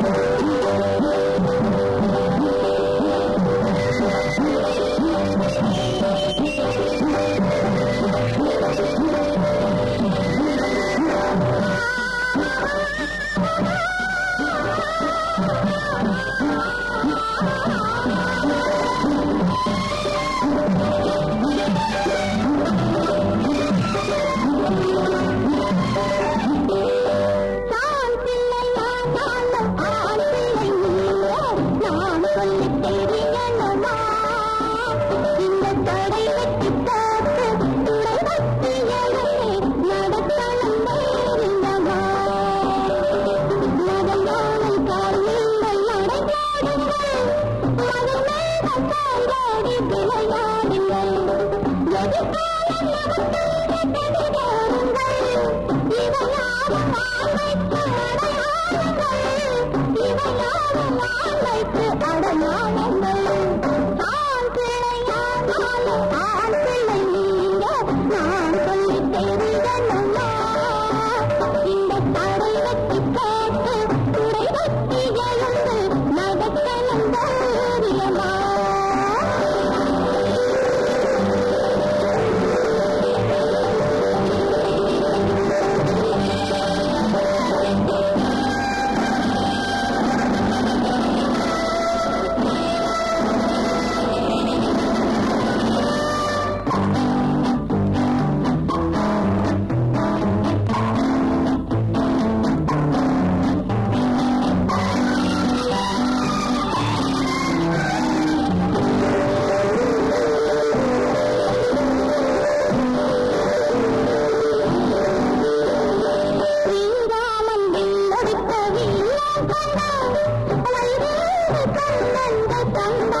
நான் Thank you. కందన కందన